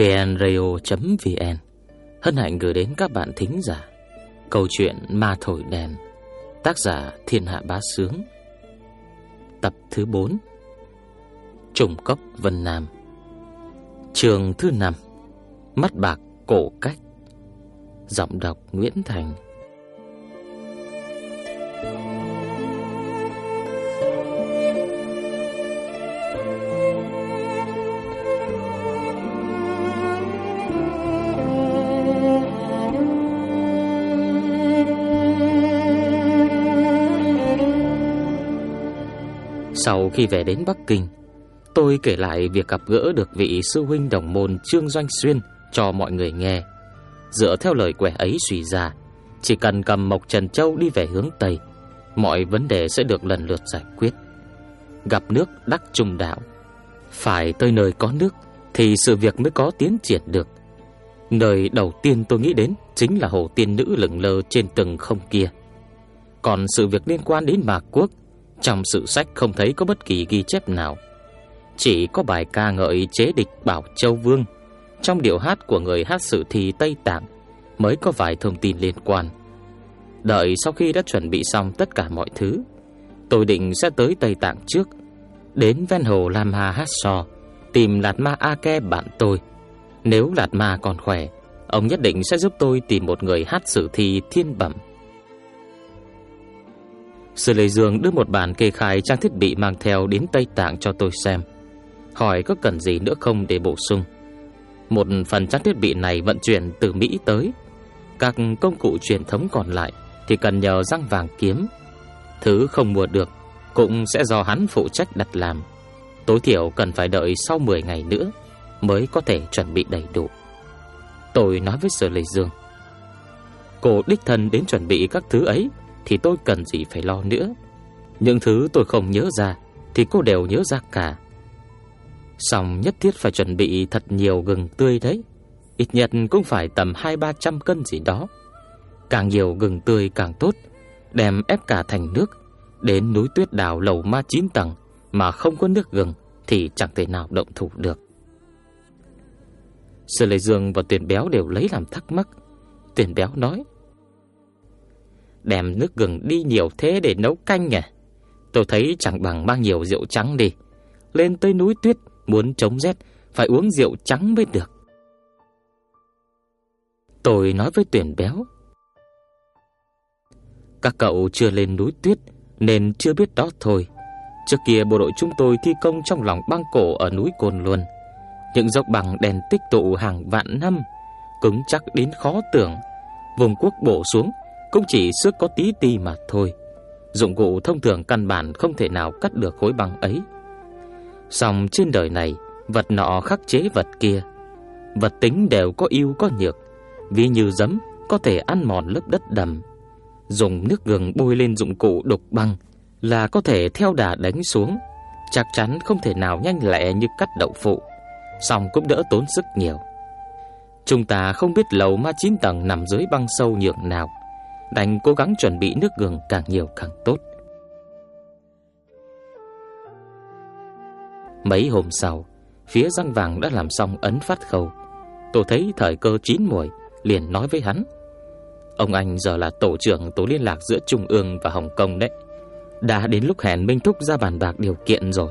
vnradio.vn Hân hạnh gửi đến các bạn thính giả Câu chuyện Ma Thổi Đèn, Tác giả Thiên Hạ Bá Sướng. Tập thứ 4 Trùng Cốc Vân Nam. Trường thứ 5 Mắt bạc cổ cách. Giọng đọc Nguyễn Thành. Sau khi về đến Bắc Kinh, tôi kể lại việc gặp gỡ được vị sư huynh đồng môn Trương Doanh Xuyên cho mọi người nghe. Dựa theo lời quẻ ấy suy ra, chỉ cần cầm Mộc Trần Châu đi về hướng Tây, mọi vấn đề sẽ được lần lượt giải quyết. Gặp nước đắc trung đạo, phải tới nơi có nước thì sự việc mới có tiến triển được. Nơi đầu tiên tôi nghĩ đến chính là hồ tiên nữ lửng lơ trên tầng không kia. Còn sự việc liên quan đến Mạc Quốc trong sự sách không thấy có bất kỳ ghi chép nào. Chỉ có bài ca ngợi chế địch Bảo Châu Vương. Trong điệu hát của người hát sử thi Tây Tạng Mới có vài thông tin liên quan. Đợi sau khi đã chuẩn bị xong tất cả mọi thứ, Tôi định sẽ tới Tây Tạng trước, Đến ven hồ Lam Hà Hát So, Tìm Lạt Ma A Ke bạn tôi. Nếu Lạt Ma còn khỏe, Ông nhất định sẽ giúp tôi tìm một người hát sử thi thiên bẩm. Sư Lê Dương đưa một bản kê khai trang thiết bị mang theo đến Tây Tạng cho tôi xem. Hỏi có cần gì nữa không để bổ sung. Một phần trang thiết bị này vận chuyển từ Mỹ tới. Các công cụ truyền thống còn lại Thì cần nhờ răng vàng kiếm. Thứ không mua được Cũng sẽ do hắn phụ trách đặt làm. Tối thiểu cần phải đợi sau 10 ngày nữa Mới có thể chuẩn bị đầy đủ. Tôi nói với Sở Lê Dương. Cô đích thân đến chuẩn bị các thứ ấy thì tôi cần gì phải lo nữa. Những thứ tôi không nhớ ra thì cô đều nhớ ra cả. Xong nhất thiết phải chuẩn bị thật nhiều gừng tươi đấy. Ít nhất cũng phải tầm 2-300 cân gì đó. Càng nhiều gừng tươi càng tốt, đem ép cả thành nước. Đến núi tuyết đảo lầu ma chín tầng mà không có nước gừng thì chẳng thể nào động thủ được. Sư Lê Dương và Tuyền Béo đều lấy làm thắc mắc. Tuyền Béo nói: Đem nước gừng đi nhiều thế để nấu canh à Tôi thấy chẳng bằng mang nhiều rượu trắng đi. Lên tới núi tuyết, Muốn chống rét, Phải uống rượu trắng mới được. Tôi nói với tuyển béo. Các cậu chưa lên núi tuyết, Nên chưa biết đó thôi. Trước kia bộ đội chúng tôi thi công trong lòng băng cổ ở núi Cồn luôn. Những dốc bằng đèn tích tụ hàng vạn năm, Cứng chắc đến khó tưởng. Vùng quốc bổ xuống cũng chỉ sức có tí ti mà thôi. Dụng cụ thông thường căn bản không thể nào cắt được khối băng ấy. Song trên đời này, vật nọ khắc chế vật kia. Vật tính đều có ưu có nhược, ví như giấm có thể ăn mòn lớp đất đầm. Dùng nước gừng bôi lên dụng cụ đục băng là có thể theo đà đánh xuống, chắc chắn không thể nào nhanh lẹ như cắt đậu phụ, song cũng đỡ tốn sức nhiều. Chúng ta không biết lầu ma chín tầng nằm dưới băng sâu nhượng nào, đành cố gắng chuẩn bị nước gừng càng nhiều càng tốt. Mấy hôm sau, phía răng vàng đã làm xong ấn phát khâu. Tôi thấy thời cơ chín muồi, liền nói với hắn. Ông anh giờ là tổ trưởng tổ liên lạc giữa Trung ương và Hồng Kông đấy. Đã đến lúc hẹn Minh Thúc ra bàn bạc điều kiện rồi.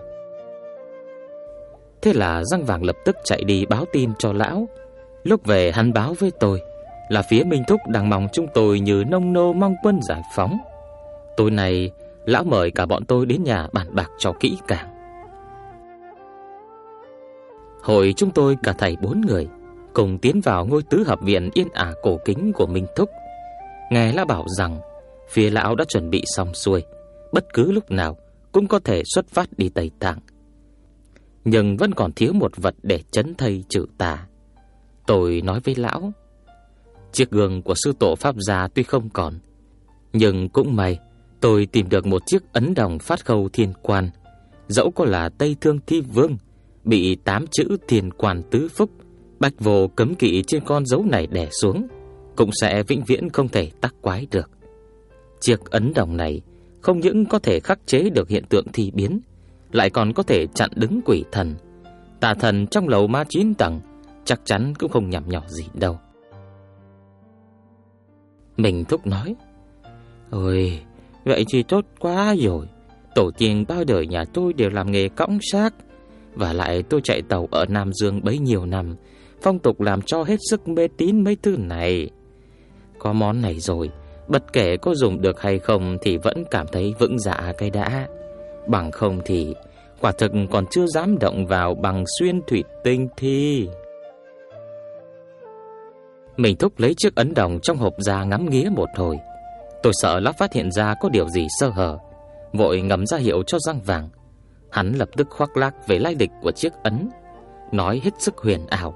Thế là răng vàng lập tức chạy đi báo tin cho lão. Lúc về hắn báo với tôi là phía Minh Thúc đang mong chúng tôi như nông nô mong quân giải phóng. Tối nay, lão mời cả bọn tôi đến nhà bàn bạc cho kỹ càng. Hội chúng tôi cả thầy bốn người cùng tiến vào ngôi tứ hợp viện yên ả cổ kính của Minh Thúc. Nghe lão bảo rằng phía lão đã chuẩn bị xong xuôi, bất cứ lúc nào cũng có thể xuất phát đi Tây Tạng. Nhưng vẫn còn thiếu một vật để chấn thây trừ tà. Tôi nói với lão, Chiếc gương của sư tổ Pháp gia tuy không còn, nhưng cũng may tôi tìm được một chiếc ấn đồng phát khâu thiên quan. Dẫu có là Tây Thương Thi Vương, bị tám chữ thiên quan tứ phúc, bạch vô cấm kỵ trên con dấu này đè xuống, cũng sẽ vĩnh viễn không thể tắc quái được. Chiếc ấn đồng này không những có thể khắc chế được hiện tượng thi biến, lại còn có thể chặn đứng quỷ thần. Tà thần trong lầu ma chín tầng chắc chắn cũng không nhằm nhỏ gì đâu. Mình thúc nói, Ôi, vậy thì tốt quá rồi. Tổ tiên bao đời nhà tôi đều làm nghề cõng xác. Và lại tôi chạy tàu ở Nam Dương bấy nhiêu năm, phong tục làm cho hết sức mê tín mấy thứ này. Có món này rồi, bất kể có dùng được hay không thì vẫn cảm thấy vững dạ cái đã. Bằng không thì quả thực còn chưa dám động vào bằng xuyên thủy tinh thi. Mình thúc lấy chiếc ấn đồng trong hộp ra ngắm nghía một hồi. Tôi sợ lão phát hiện ra có điều gì sơ hở, vội ngầm ra hiệu cho răng vàng. Hắn lập tức khoác lác về lai lịch của chiếc ấn, nói hết sức huyền ảo.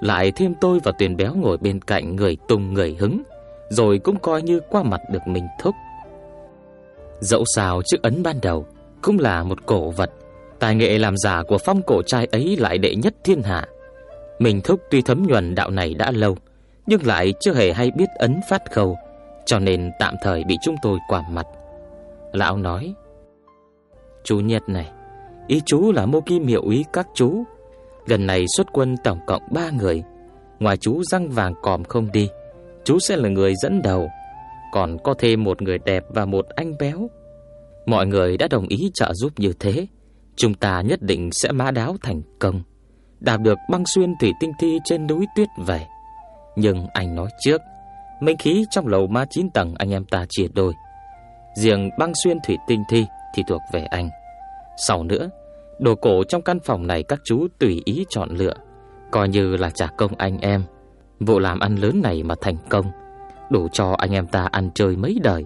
Lại thêm tôi và Tuyền Béo ngồi bên cạnh người tung người hứng, rồi cũng coi như qua mặt được mình thúc. Dẫu sao chiếc ấn ban đầu cũng là một cổ vật, tài nghệ làm giả của phong cổ trai ấy lại đệ nhất thiên hạ. Mình thúc tuy thấm nhuần đạo này đã lâu, nhưng lại chưa hề hay biết ấn phát khâu, cho nên tạm thời bị chúng tôi quả mặt. Lão nói: "Chú Nhật này, ý chú là Mô Kim hiệu ý các chú, lần này xuất quân tổng cộng ba người, ngoài chú răng vàng còm không đi, chú sẽ là người dẫn đầu, còn có thêm một người đẹp và một anh béo. Mọi người đã đồng ý trợ giúp như thế, chúng ta nhất định sẽ mã đáo thành công, đạt được băng xuyên thủy tinh thi trên núi tuyết về." Nhưng anh nói trước, minh khí trong lầu ma 9 tầng anh em ta chia đôi. Riêng băng xuyên thủy tinh thi thì thuộc về anh. Sau nữa, đồ cổ trong căn phòng này các chú tùy ý chọn lựa, coi như là trả công anh em. Vụ làm ăn lớn này mà thành công, đủ cho anh em ta ăn chơi mấy đời,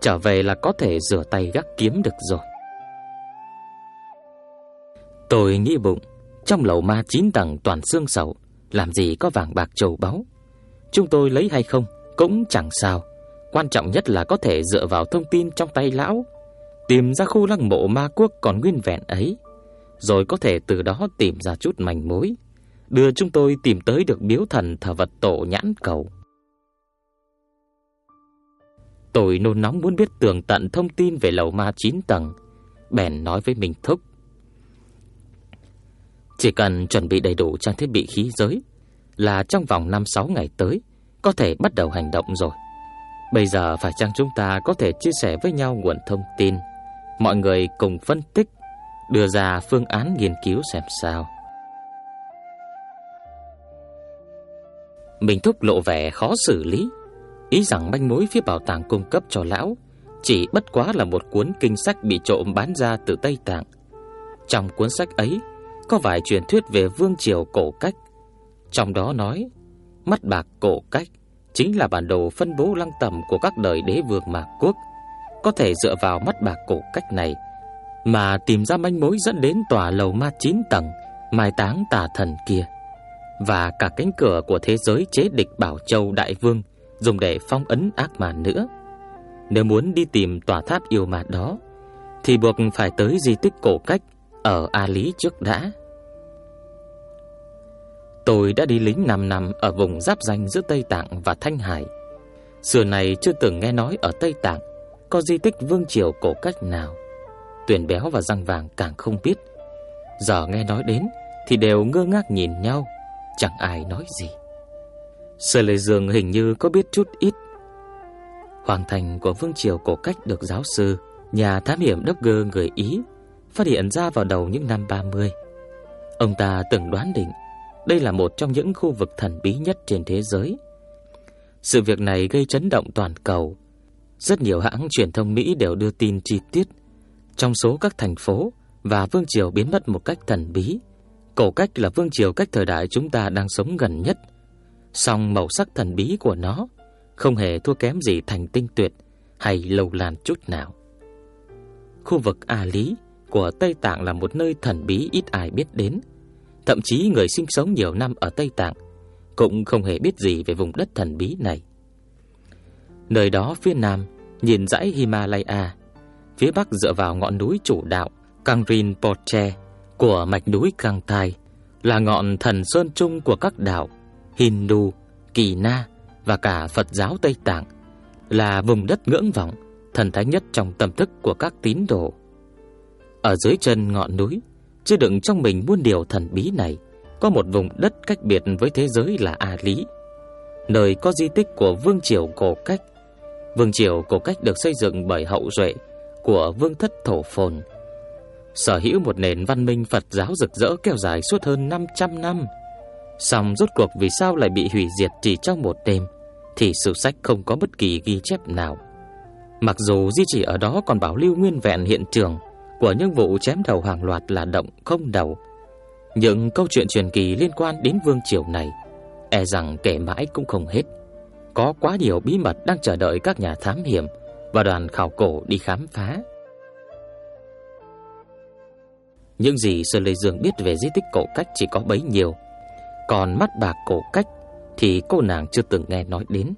trở về là có thể rửa tay gác kiếm được rồi. Tôi nghĩ bụng, trong lầu ma 9 tầng toàn xương sầu, làm gì có vàng bạc châu báu. Chúng tôi lấy hay không cũng chẳng sao. Quan trọng nhất là có thể dựa vào thông tin trong tay lão, tìm ra khu lăng mộ ma quốc còn nguyên vẹn ấy, rồi có thể từ đó tìm ra chút manh mối, đưa chúng tôi tìm tới được biếu thần thờ vật tổ nhãn cầu. Tôi nôn nóng muốn biết tường tận thông tin về lầu ma 9 tầng, bèn nói với mình thúc. Chỉ cần chuẩn bị đầy đủ trang thiết bị khí giới, là trong vòng 5-6 ngày tới có thể bắt đầu hành động rồi. Bây giờ phải chăng chúng ta có thể chia sẻ với nhau nguồn thông tin, mọi người cùng phân tích, đưa ra phương án nghiên cứu xem sao. Mình thúc lộ vẻ khó xử lý, ý rằng manh mối phía bảo tàng cung cấp cho lão chỉ bất quá là một cuốn kinh sách bị trộm bán ra từ Tây Tạng. Trong cuốn sách ấy có vài truyền thuyết về vương triều cổ cách trong đó nói, mắt bạc cổ cách chính là bản đồ phân bố lăng tầm của các đời đế vương mạc quốc. Có thể dựa vào mắt bạc cổ cách này mà tìm ra manh mối dẫn đến tòa lầu ma 9 tầng mai táng tà thần kia và cả cánh cửa của thế giới chế địch Bảo Châu Đại Vương dùng để phong ấn ác ma nữa. Nếu muốn đi tìm tòa tháp yêu ma đó thì buộc phải tới di tích cổ cách ở A Lý trước đã. Tôi đã đi lính 5 năm ở vùng giáp danh giữa Tây Tạng và Thanh Hải. Xưa này chưa từng nghe nói ở Tây Tạng có di tích vương triều cổ cách nào. Tuyển béo và răng vàng càng không biết. Giờ nghe nói đến thì đều ngơ ngác nhìn nhau, chẳng ai nói gì. Sở Lệ Dương hình như có biết chút ít. Hoàng thành của vương triều cổ cách được giáo sư, nhà thám hiểm Dogger người Ý phát hiện ra vào đầu những năm 30. Ông ta từng đoán định đây là một trong những khu vực thần bí nhất trên thế giới. Sự việc này gây chấn động toàn cầu. Rất nhiều hãng truyền thông Mỹ đều đưa tin chi tiết. Trong số các thành phố và vương triều biến mất một cách thần bí, cổ cách là vương triều cách thời đại chúng ta đang sống gần nhất. Song màu sắc thần bí của nó không hề thua kém gì thành tinh tuyệt hay lầu làn chút nào. Khu vực A Lý của Tây Tạng là một nơi thần bí ít ai biết đến Thậm chí người sinh sống nhiều năm ở Tây Tạng cũng không hề biết gì về vùng đất thần bí này. Nơi đó phía nam nhìn dãy Himalaya, phía bắc dựa vào ngọn núi chủ đạo Kangrin Poche của mạch núi Kang Thai, là ngọn thần sơn chung của các đạo Hindu, Kỳ Na và cả Phật giáo Tây Tạng, là vùng đất ngưỡng vọng, thần thánh nhất trong tâm thức của các tín đồ. Ở dưới chân ngọn núi, Chứ đựng trong mình muôn điều thần bí này, có một vùng đất cách biệt với thế giới là A Lý, nơi có di tích của vương triều cổ cách. Vương triều cổ cách được xây dựng bởi hậu duệ của vương thất thổ phồn, sở hữu một nền văn minh Phật giáo rực rỡ kéo dài suốt hơn 500 năm. Song rốt cuộc vì sao lại bị hủy diệt chỉ trong một đêm thì sử sách không có bất kỳ ghi chép nào. Mặc dù di chỉ ở đó còn bảo lưu nguyên vẹn hiện trường của những vụ chém đầu hàng loạt là động không đầu, những câu chuyện truyền kỳ liên quan đến vương triều này e rằng kể mãi cũng không hết. Có quá nhiều bí mật đang chờ đợi các nhà thám hiểm và đoàn khảo cổ đi khám phá. Những gì Sơn Lê Dương biết về di tích cổ cách chỉ có bấy nhiêu. Còn mắt bạc cổ cách thì cô nàng chưa từng nghe nói đến.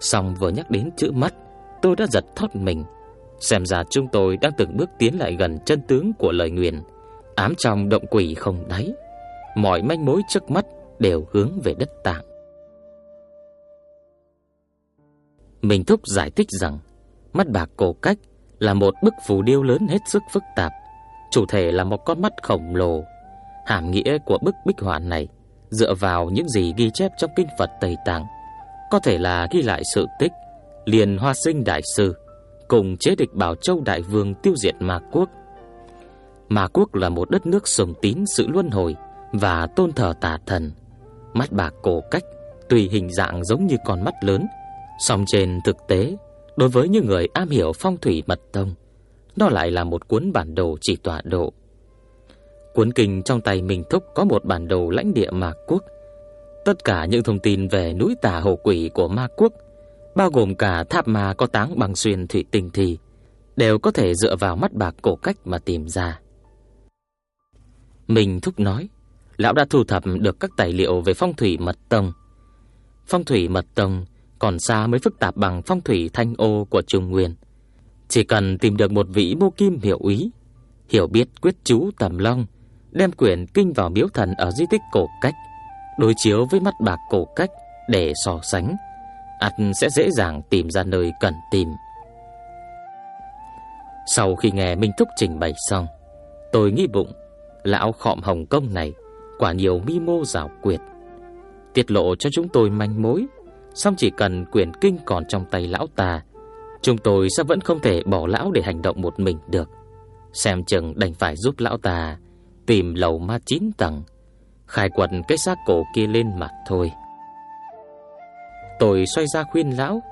Song vừa nhắc đến chữ mắt, tôi đã giật thót mình. Xem ra chúng tôi đang từng bước tiến lại gần chân tướng của lời nguyền, ám trong động quỷ không đáy. Mọi manh mối trước mắt đều hướng về đất tạng. Mình thúc giải thích rằng mắt bạc cổ cách là một bức phù điêu lớn hết sức phức tạp, chủ thể là một con mắt khổng lồ. Hàm nghĩa của bức bích họa này dựa vào những gì ghi chép trong kinh Phật Tây Tạng, có thể là ghi lại sự tích liền Hoa Sinh đại sư cùng chế địch Bảo Châu đại vương tiêu diệt Ma quốc. Ma quốc là một đất nước sùng tín sự luân hồi và tôn thờ tà thần. Mắt bạc cổ cách tùy hình dạng giống như con mắt lớn, song trên thực tế, đối với những người am hiểu phong thủy mật tông, nó lại là một cuốn bản đồ chỉ tọa độ. Cuốn kinh trong tay mình thúc có một bản đồ lãnh địa Ma quốc. Tất cả những thông tin về núi tà hồ quỷ của Ma quốc, bao gồm cả tháp ma có táng bằng xuyên thủy tinh thì đều có thể dựa vào mắt bạc cổ cách mà tìm ra. Mình thúc nói, lão đã thu thập được các tài liệu về phong thủy mật tông. Phong thủy mật tông còn xa mới phức tạp bằng phong thủy thanh ô của Trung Nguyên. Chỉ cần tìm được một vị mô kim hiệu ý, hiểu biết quyết chú tầm long, đem quyển kinh vào miếu thần ở di tích cổ cách, đối chiếu với mắt bạc cổ cách để so sánh, ắt sẽ dễ dàng tìm ra nơi cần tìm. Sau khi nghe Minh Thúc trình bày xong, tôi nghĩ bụng, lão khọm Hồng Công này quả nhiều mi mô giảo quyệt. Tiết lộ cho chúng tôi manh mối, xong chỉ cần quyển kinh còn trong tay lão ta, chúng tôi sẽ vẫn không thể bỏ lão để hành động một mình được. Xem chừng đành phải giúp lão ta tìm lầu ma chín tầng, khai quật cái xác cổ kia lên mặt thôi. Tôi xoay ra khuyên lão,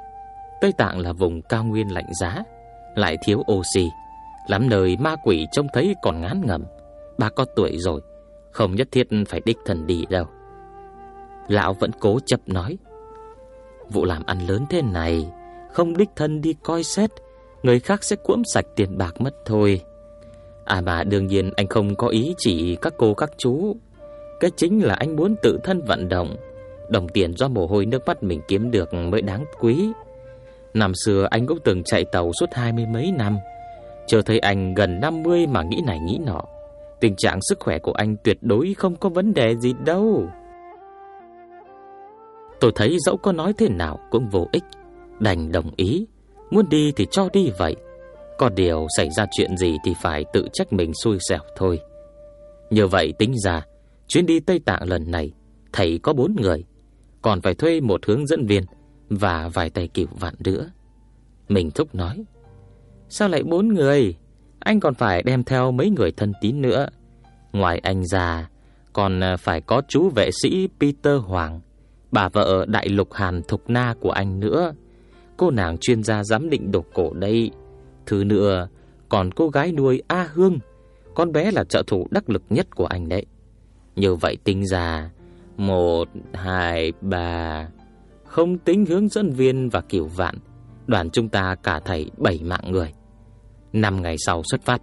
Tây Tạng là vùng cao nguyên lạnh giá, lại thiếu oxy, lắm nơi ma quỷ trông thấy còn ngán ngẩm. Bà có tuổi rồi, không nhất thiết phải đích thần đi đâu. Lão vẫn cố chấp nói, vụ làm ăn lớn thế này, không đích thân đi coi xét, người khác sẽ cuỗm sạch tiền bạc mất thôi. À mà đương nhiên anh không có ý chỉ các cô các chú. Cái chính là anh muốn tự thân vận động. Đồng tiền do mồ hôi nước mắt mình kiếm được mới đáng quý. Năm xưa anh cũng từng chạy tàu suốt hai mươi mấy năm. Chờ thấy anh gần 50 mà nghĩ này nghĩ nọ. Tình trạng sức khỏe của anh tuyệt đối không có vấn đề gì đâu. Tôi thấy dẫu có nói thế nào cũng vô ích. Đành đồng ý. Muốn đi thì cho đi vậy. Có điều xảy ra chuyện gì thì phải tự trách mình xui xẻo thôi. Như vậy tính ra, chuyến đi Tây Tạng lần này, thầy có bốn người, còn phải thuê một hướng dẫn viên và vài tay cửu vạn nữa. Mình thúc nói, sao lại bốn người? Anh còn phải đem theo mấy người thân tín nữa. Ngoài anh già, còn ờ, phải có chú vệ sĩ Peter Hoàng, bà vợ đại lục Hàn Thục Na của anh nữa. Cô nàng chuyên gia giám định đồ cổ đây. Thứ nữa, còn cô gái nuôi A Hương, con bé là trợ thủ đắc lực nhất của anh đấy. Như vậy tính ra, một, hai, ba, không tính hướng dẫn viên và kiểu vạn, đoàn chúng ta cả thầy bảy mạng người. Năm ngày sau xuất phát,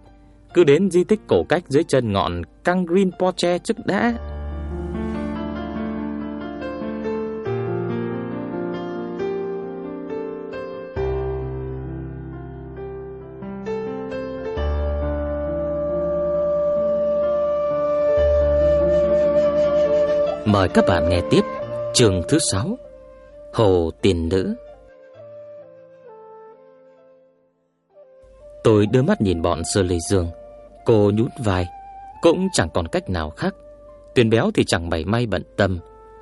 cứ đến di tích cổ cách dưới chân ngọn Căng Green Porche trước đã. Mời các bạn nghe tiếp chương thứ 6 Hồ Tiền Nữ Tôi đưa mắt nhìn bọn Sơ Lê Dương Cô nhún vai, cũng chẳng còn cách nào khác. Tuyền béo thì chẳng mảy may bận tâm,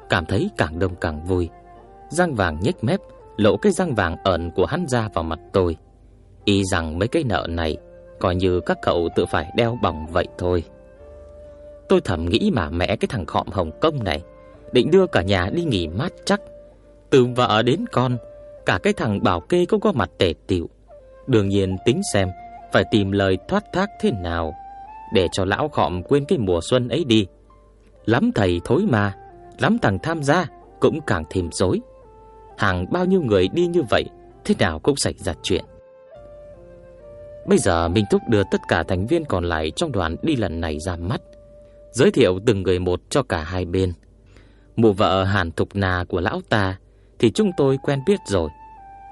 cảm thấy càng đông càng vui. Răng vàng nhếch mép, lộ cái răng vàng ẩn của hắn ra vào mặt tôi. Y rằng mấy cái nợ này coi như các cậu tự phải đeo bỏng vậy thôi. Tôi thầm nghĩ mà mẹ cái thằng khọm Hồng Kông này định đưa cả nhà đi nghỉ mát chắc. Từ vợ đến con, cả cái thằng bảo kê cũng có mặt tệ tiệu Đương nhiên tính xem phải tìm lời thoát thác thế nào để cho lão khọm quên cái mùa xuân ấy đi. Lắm thầy thối mà, lắm thằng tham gia cũng càng thêm rối. Hàng bao nhiêu người đi như vậy, thế nào cũng xảy ra chuyện. Bây giờ Minh Thúc đưa tất cả thành viên còn lại trong đoàn đi lần này ra mắt, giới thiệu từng người một cho cả hai bên. Mụ vợ Hàn Thục Na của lão ta thì chúng tôi quen biết rồi.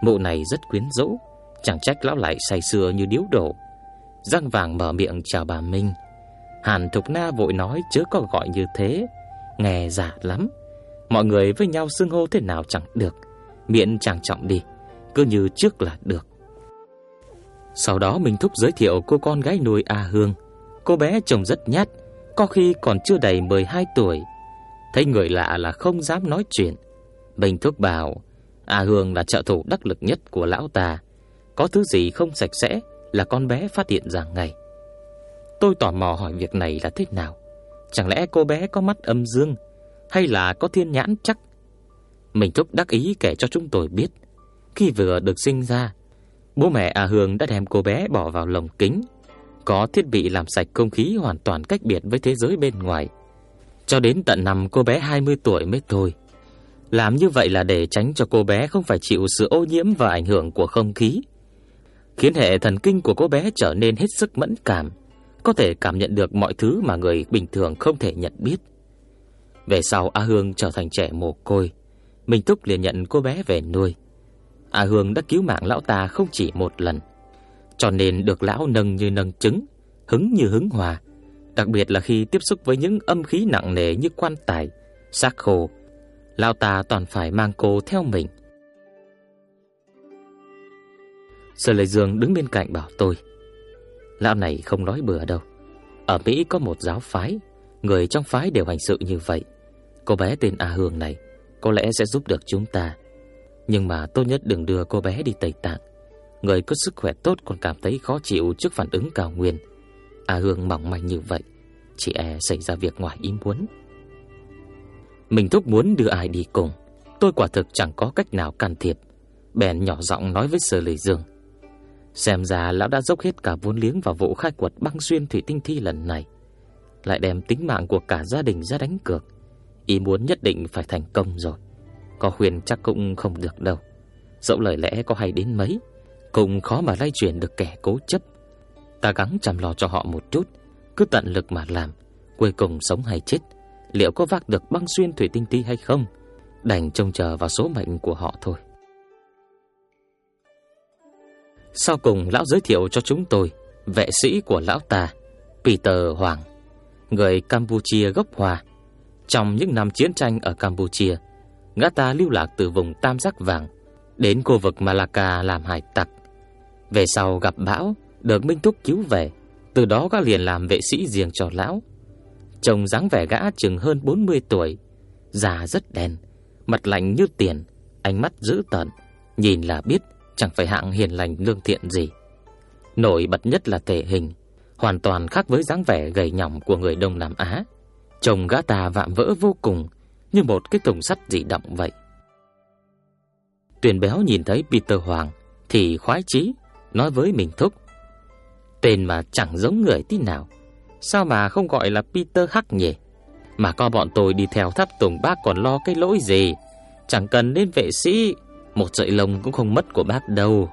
Mụ này rất quyến rũ, chẳng trách lão lại say sưa như điếu đổ. Răng vàng mở miệng chào bà Minh. Hàn Thục Na vội nói chớ có gọi như thế, nghe giả lắm. Mọi người với nhau xưng hô thế nào chẳng được, miệng chẳng trọng đi, cứ như trước là được. Sau đó mình Thúc giới thiệu cô con gái nuôi A Hương. Cô bé trông rất nhát, có khi còn chưa đầy 12 tuổi. Thấy người lạ là không dám nói chuyện. Bình Thúc bảo, A Hương là trợ thủ đắc lực nhất của lão ta. Có thứ gì không sạch sẽ là con bé phát hiện ra ngay. Tôi tò mò hỏi việc này là thế nào. Chẳng lẽ cô bé có mắt âm dương hay là có thiên nhãn chắc? Mình Thúc đắc ý kể cho chúng tôi biết. Khi vừa được sinh ra, Bố mẹ A Hương đã đem cô bé bỏ vào lồng kính, có thiết bị làm sạch không khí hoàn toàn cách biệt với thế giới bên ngoài. Cho đến tận năm cô bé 20 tuổi mới thôi. Làm như vậy là để tránh cho cô bé không phải chịu sự ô nhiễm và ảnh hưởng của không khí, khiến hệ thần kinh của cô bé trở nên hết sức mẫn cảm, có thể cảm nhận được mọi thứ mà người bình thường không thể nhận biết. Về sau A Hương trở thành trẻ mồ côi, Minh Túc liền nhận cô bé về nuôi. A Hương đã cứu mạng lão ta không chỉ một lần, cho nên được lão nâng như nâng trứng, hứng như hứng hòa, đặc biệt là khi tiếp xúc với những âm khí nặng nề như quan tài, xác khô, lão ta toàn phải mang cô theo mình. Sở Lệ Dương đứng bên cạnh bảo tôi, lão này không nói bừa đâu. Ở Mỹ có một giáo phái, người trong phái đều hành sự như vậy. Cô bé tên A Hương này có lẽ sẽ giúp được chúng ta. Nhưng mà tốt nhất đừng đưa cô bé đi Tây Tạng Người có sức khỏe tốt còn cảm thấy khó chịu trước phản ứng cao nguyên. A Hương mỏng manh như vậy Chị e xảy ra việc ngoài ý muốn. Mình thúc muốn đưa ai đi cùng, Tôi quả thực chẳng có cách nào can thiệp. Bèn nhỏ giọng nói với Sở Lệ Dương. Xem ra lão đã dốc hết cả vốn liếng vào vụ khai quật băng xuyên thủy tinh thi lần này, Lại đem tính mạng của cả gia đình ra đánh cược. Ý muốn nhất định phải thành công rồi, có huyền chắc cũng không được đâu. Dẫu lời lẽ có hay đến mấy cũng khó mà lay chuyển được kẻ cố chấp. Ta gắng chăm lo cho họ một chút, Cứ tận lực mà làm, Cuối cùng sống hay chết. Liệu có vác được băng xuyên thủy tinh ti hay không? Đành trông chờ vào số mệnh của họ thôi. Sau cùng lão giới thiệu cho chúng tôi, Vệ sĩ của lão ta, Peter Hoàng, Người Campuchia gốc Hòa Trong những năm chiến tranh ở Campuchia, gã ta lưu lạc từ vùng Tam Giác Vàng đến khu vực Malacca làm hải tặc. Về sau gặp bão, được Minh Thúc cứu về, từ đó gã liền làm vệ sĩ riêng cho lão. Trông dáng vẻ gã chừng hơn 40 tuổi, già rất đen, mặt lạnh như tiền, ánh mắt dữ tợn, nhìn là biết chẳng phải hạng hiền lành lương thiện gì. Nổi bật nhất là thể hình, hoàn toàn khác với dáng vẻ gầy nhỏng của người Đông Nam Á. Trông gã ta vạm vỡ vô cùng, như một cái thùng sắt dị động vậy. Tuyền béo nhìn thấy Peter Hoàng thì khoái chí nói với mình thúc. Tên mà chẳng giống người tí nào, sao mà không gọi là Peter Hắc nhỉ? Mà co bọn tôi đi theo tháp tùng bác còn lo cái lỗi gì, chẳng cần đến vệ sĩ, một sợi lông cũng không mất của bác đâu.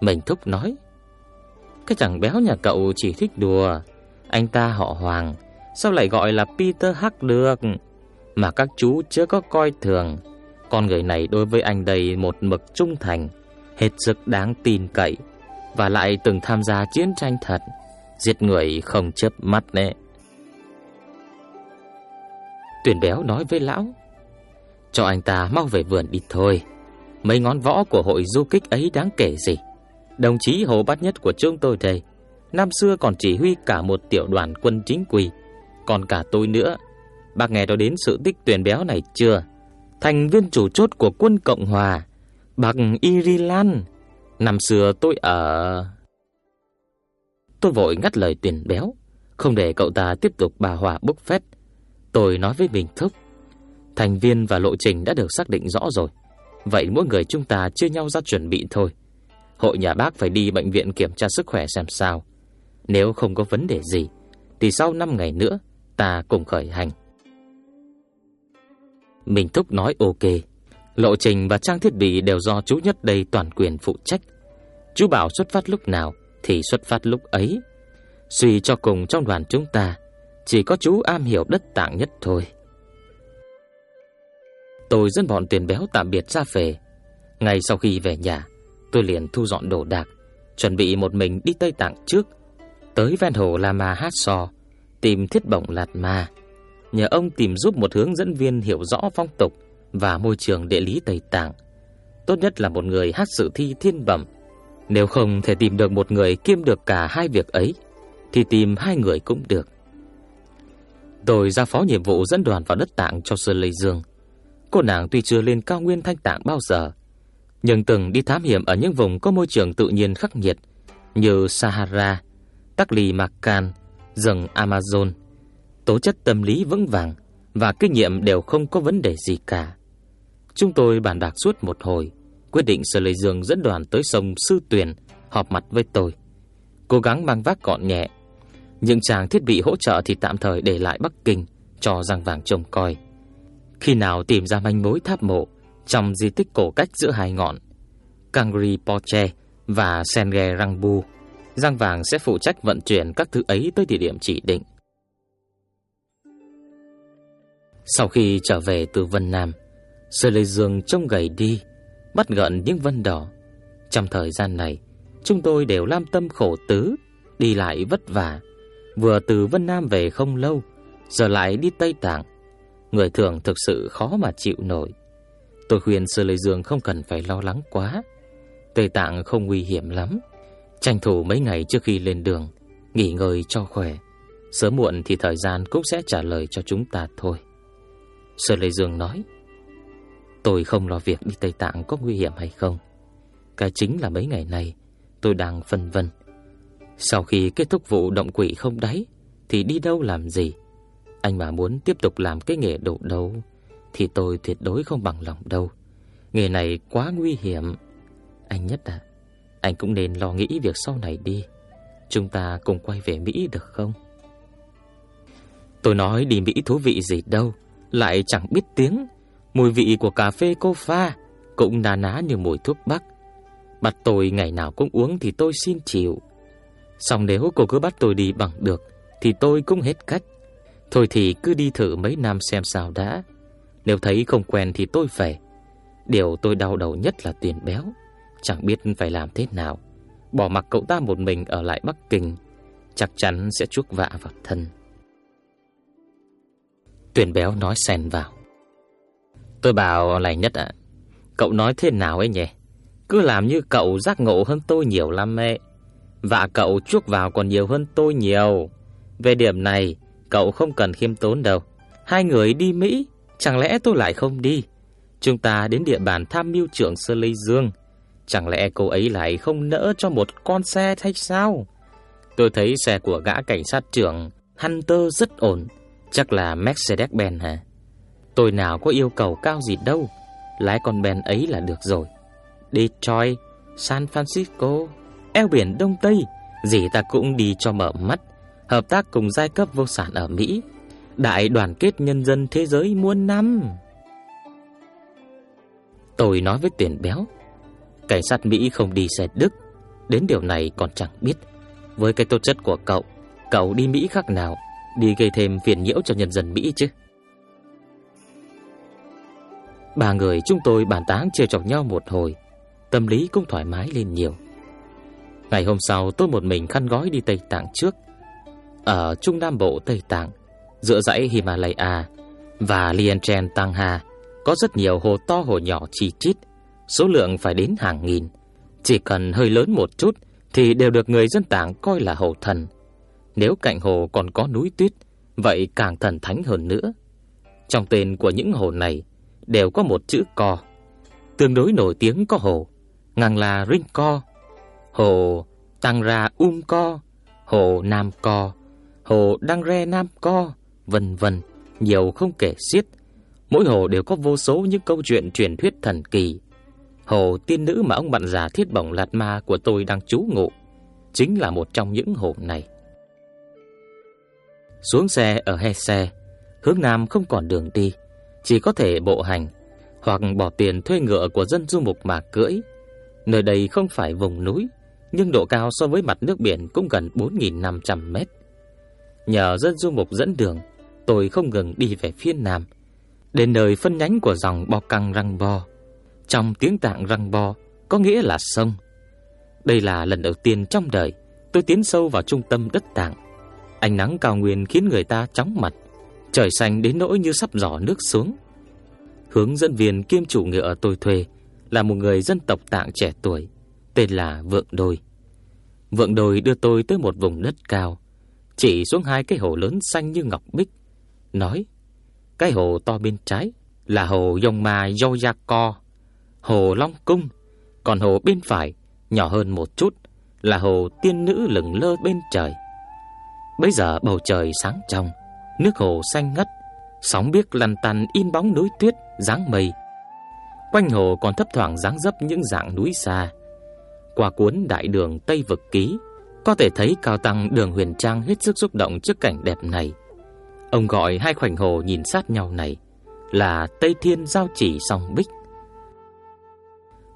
Mình thúc nói, cái chàng béo nhà cậu chỉ thích đùa, anh ta họ Hoàng, Sao lại gọi là Peter Hắc được Mà các chú chưa có coi thường Con người này đối với anh đây một mực trung thành Hết sức đáng tin cậy Và lại từng tham gia chiến tranh thật, Giết người không chớp mắt nè. Tuyển béo nói với lão, Cho anh ta mau về vườn đi thôi. Mấy ngón võ của hội du kích ấy đáng kể gì. Đồng chí hồ bát nhất của chúng tôi đây, Năm xưa còn chỉ huy cả một tiểu đoàn quân chính quy. Còn cả tôi nữa. Bác nghe nói đến sự tích tuyển béo này chưa? Thành viên chủ chốt của quân Cộng Hòa Bắc Irilan, Năm xưa tôi ở. Tôi vội ngắt lời tuyển béo, Không để cậu ta tiếp tục bà hòa bốc phét. Tôi nói với Bình Thúc, Thành viên và lộ trình đã được xác định rõ rồi. Vậy mỗi người chúng ta chia nhau ra chuẩn bị thôi. Hội nhà bác phải đi bệnh viện kiểm tra sức khỏe xem sao. Nếu không có vấn đề gì, Thì sau 5 ngày nữa, Ta cùng khởi hành. Mình Thúc nói ok. Lộ trình và trang thiết bị đều do chú nhất đây toàn quyền phụ trách. Chú bảo xuất phát lúc nào Thì xuất phát lúc ấy. Suy cho cùng trong đoàn chúng ta, Chỉ có chú am hiểu đất tạng nhất thôi. Tôi dẫn bọn tiền béo tạm biệt ra về. Ngay sau khi về nhà, Tôi liền thu dọn đồ đạc, Chuẩn bị một mình đi Tây Tạng trước. Tới ven hồ Lama Hát So, Tìm thiết bổng Lạt Ma. Nhờ ông tìm giúp một hướng dẫn viên hiểu rõ phong tục. Và môi trường địa lý Tây Tạng Tốt nhất là một người hát sự thi thiên bẩm Nếu không thể tìm được một người kiêm được cả hai việc ấy Thì tìm hai người cũng được Tôi ra phó nhiệm vụ dẫn đoàn vào đất tạng cho Sơn Lê Dương Cô nàng tuy chưa lên cao nguyên thanh tạng bao giờ nhưng từng đi thám hiểm ở những vùng có môi trường tự nhiên khắc nghiệt như Sahara, Taklimakan, rừng Amazon. Tố chất tâm lý vững vàng và kinh nghiệm đều không có vấn đề gì cả. Chúng tôi bàn bạc suốt một hồi, quyết định Sở Lê Dương dẫn đoàn tới sông Sư Tuyền họp mặt với tôi. Cố gắng mang vác gọn nhẹ. Những trang thiết bị hỗ trợ thì tạm thời để lại Bắc Kinh cho răng Vàng trông coi. Khi nào tìm ra manh mối tháp mộ trong di tích cổ cách giữa hai ngọn Kangri Poche và Senge Rangbu. răng Vàng sẽ phụ trách vận chuyển các thứ ấy tới địa điểm chỉ định. Sau khi trở về từ Vân Nam, Sơ Lê Dương trông gầy đi, bắt gợn những vân đỏ. Trong thời gian này, chúng tôi đều lam tâm khổ tứ, đi lại vất vả. Vừa từ Vân Nam về không lâu, giờ lại đi Tây Tạng. Người thường thực sự khó mà chịu nổi. Tôi khuyên Sơ Lê Dương không cần phải lo lắng quá. Tây Tạng không nguy hiểm lắm. Tranh thủ mấy ngày trước khi lên đường, nghỉ ngơi cho khỏe. Sớm muộn thì thời gian cũng sẽ trả lời cho chúng ta thôi. Sơ Lê Dương nói, tôi không lo việc đi Tây Tạng có nguy hiểm hay không. Cái chính là mấy ngày này tôi đang phân vân. Sau khi kết thúc vụ động quỷ không đáy, thì đi đâu làm gì? Anh mà muốn tiếp tục làm cái nghề độ đấu thì tôi tuyệt đối không bằng lòng đâu. Nghề này quá nguy hiểm. Anh nhất à, anh cũng nên lo nghĩ việc sau này đi. Chúng ta cùng quay về Mỹ được không? Tôi nói đi Mỹ thú vị gì đâu, lại chẳng biết tiếng. Mùi vị của cà phê cô pha cũng nà ná như mùi thuốc bắc. Bắt tôi ngày nào cũng uống thì tôi xin chịu. Xong nếu cô cứ bắt tôi đi bằng được thì tôi cũng hết cách. Thôi thì cứ đi thử mấy năm xem sao đã. Nếu thấy không quen thì tôi về. Điều tôi đau đầu nhất là tiền béo, chẳng biết phải làm thế nào. Bỏ mặc cậu ta một mình ở lại Bắc Kinh, chắc chắn sẽ chuốc vạ vào thân. Tuyển béo nói xen vào. Tôi bảo Lành nhất ạ, cậu nói thế nào ấy nhỉ? Cứ làm như cậu giác ngộ hơn tôi nhiều lắm mẹ. và cậu chuốc vào còn nhiều hơn tôi nhiều. Về điểm này, cậu không cần khiêm tốn đâu. Hai người đi Mỹ Chẳng lẽ tôi lại không đi? Chúng ta đến địa bàn tham mưu trưởng Sơ Lê Dương. Chẳng lẽ cô ấy lại không nỡ cho một con xe hay sao? Tôi thấy xe của gã cảnh sát trưởng Hunter rất ổn. Chắc là Mercedes-Benz hả? Tôi nào có yêu cầu cao gì đâu. Lái con bèn ấy là được rồi. Detroit, San Francisco, eo biển Đông Tây. Gì ta cũng đi cho mở mắt. Hợp tác cùng giai cấp vô sản ở Mỹ Đại đoàn kết nhân dân thế giới muôn năm Tôi nói với tiền béo Cảnh sát Mỹ không đi xe Đức Đến điều này còn chẳng biết Với cái tốt chất của cậu Cậu đi Mỹ khác nào Đi gây thêm phiền nhiễu cho nhân dân Mỹ chứ Ba người chúng tôi bàn tán trêu chọc nhau một hồi Tâm lý cũng thoải mái lên nhiều Ngày hôm sau tôi một mình khăn gói đi Tây Tạng trước Ở Trung Nam Bộ Tây Tạng giữa dãy Himalaya và Lienchen Tăng Hà có rất nhiều hồ to hồ nhỏ chi chít, số lượng phải đến hàng nghìn. Chỉ cần hơi lớn một chút thì đều được người dân tảng coi là hồ thần. Nếu cạnh hồ còn có núi tuyết, vậy càng thần thánh hơn nữa. Trong tên của những hồ này đều có một chữ co. Tương đối nổi tiếng có hồ Ngang là Rinh Co, hồ Tăng Ra Um Co, hồ Nam Co, hồ Đăng Re Nam Co, vân vân, nhiều không kể xiết. Mỗi hồ đều có vô số những câu chuyện truyền thuyết thần kỳ. Hồ tiên nữ mà ông bạn già thiết bổng lạt ma của tôi đang trú ngụ chính là một trong những hồ này. Xuống xe ở he xe, hướng nam không còn đường đi, chỉ có thể bộ hành hoặc bỏ tiền thuê ngựa của dân du mục mà cưỡi. Nơi đây không phải vùng núi, nhưng độ cao so với mặt nước biển cũng gần 4.500 mét. Nhờ dân du mục dẫn đường, tôi không ngừng đi về phía nam, đến nơi phân nhánh của dòng Bo Căng Răng Bo. Trong tiếng tạng Răng Bo có nghĩa là sông. Đây là lần đầu tiên trong đời tôi tiến sâu vào trung tâm đất tạng. Ánh nắng cao nguyên khiến người ta chóng mặt, trời xanh đến nỗi như sắp giỏ nước xuống. Hướng dẫn viên kiêm chủ ngựa tôi thuê là một người dân tộc tạng trẻ tuổi, tên là Vượng Đôi. Vượng Đôi đưa tôi tới một vùng đất cao, chỉ xuống hai cái hồ lớn xanh như ngọc bích, nói: "Cái hồ to bên trái là hồ Yongma Yoyako, hồ Long Cung, còn hồ bên phải nhỏ hơn một chút là hồ Tiên nữ lửng lơ bên trời." Bây giờ bầu trời sáng trong, nước hồ xanh ngắt, sóng biếc lăn tăn in bóng núi tuyết dáng mây. Quanh hồ còn thấp thoảng dáng dấp những dạng núi xa. Qua cuốn Đại đường Tây vực ký, có thể thấy Cao tăng Đường Huyền Trang hết sức xúc động trước cảnh đẹp này. Ông gọi hai khoảnh hồ nhìn sát nhau này là Tây Thiên Giao Chỉ Song Bích.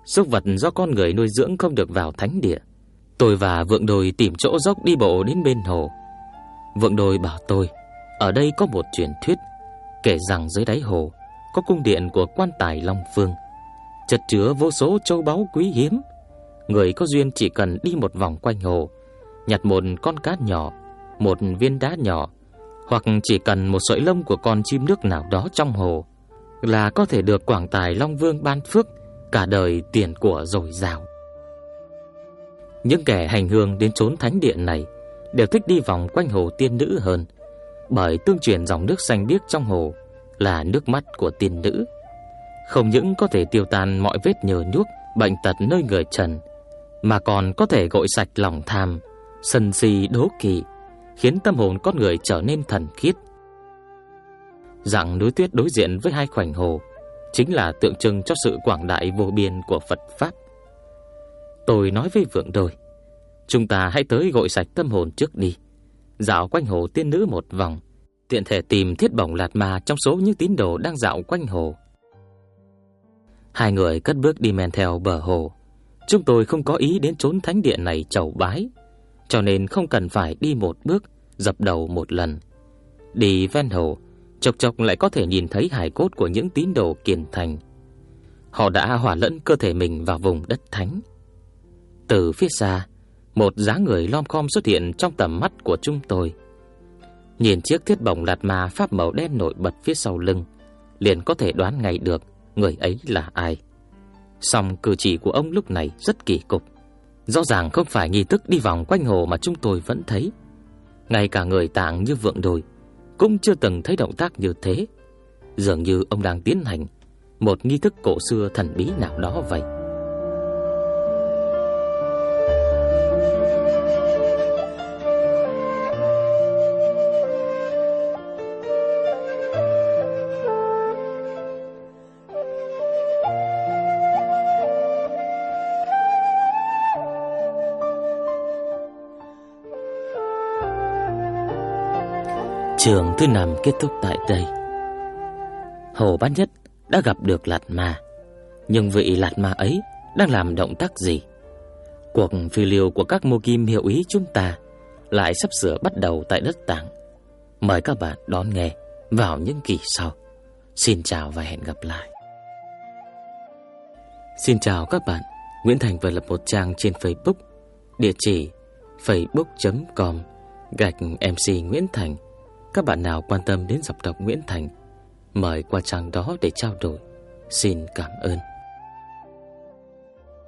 Súc vật do con người nuôi dưỡng không được vào thánh địa. Tôi và vượng đồi tìm chỗ dốc đi bộ đến bên hồ. Vượng đồi bảo tôi, ở đây có một truyền thuyết, kể rằng dưới đáy hồ có cung điện của quan tài Long Vương, chất chứa vô số châu báu quý hiếm. Người có duyên chỉ cần đi một vòng quanh hồ, nhặt một con cá nhỏ, một viên đá nhỏ, hoặc chỉ cần một sợi lông của con chim nước nào đó trong hồ, là có thể được quảng tài Long Vương ban phước cả đời tiền của dồi dào. Những kẻ hành hương đến chốn thánh điện này đều thích đi vòng quanh hồ tiên nữ hơn, bởi tương truyền dòng nước xanh biếc trong hồ là nước mắt của tiên nữ, không những có thể tiêu tan mọi vết nhơ nhuốc, bệnh tật nơi người trần, mà còn có thể gội sạch lòng tham, sân si đố kỵ, khiến tâm hồn con người trở nên thần khiết. Dạng núi tuyết đối diện với hai khoảnh hồ chính là tượng trưng cho sự quảng đại vô biên của Phật pháp. Tôi nói với vượng đôi, chúng ta hãy tới gội sạch tâm hồn trước đi, dạo quanh hồ tiên nữ một vòng, tiện thể tìm thiết bổng lạt ma trong số những tín đồ đang dạo quanh hồ. Hai người cất bước đi men theo bờ hồ. Chúng tôi không có ý đến trốn thánh địa này chầu bái, cho nên không cần phải đi một bước, dập đầu một lần. Đi ven hồ, chọc chọc lại có thể nhìn thấy hài cốt của những tín đồ kiền thành. Họ đã hòa lẫn cơ thể mình vào vùng đất thánh. Từ phía xa, một dáng người lom khom xuất hiện trong tầm mắt của chúng tôi. Nhìn chiếc thiết bổng lạt ma pháp màu đen nổi bật phía sau lưng, liền có thể đoán ngay được người ấy là ai. Song cử chỉ của ông lúc này rất kỳ cục. Rõ ràng không phải nghi thức đi vòng quanh hồ mà chúng tôi vẫn thấy. Ngay cả người tạng như vượng đồi cũng chưa từng thấy động tác như thế. Dường như ông đang tiến hành một nghi thức cổ xưa thần bí nào đó vậy. Trường thứ năm kết thúc tại đây. Hồ Bát Nhất đã gặp được Lạt Ma, nhưng vị Lạt Ma ấy đang làm động tác gì? Cuộc phi liều của các mô kim hiệu ý chúng ta lại sắp sửa bắt đầu tại đất Tạng. Mời các bạn đón nghe vào những kỳ sau. Xin chào và hẹn gặp lại. Xin chào các bạn. Nguyễn Thành vừa lập một trang trên Facebook, địa chỉ facebook.com gạch MC Nguyễn Thành các bạn nào quan tâm đến dòng đọc Nguyễn Thành, mời qua trang đó để trao đổi. Xin cảm ơn.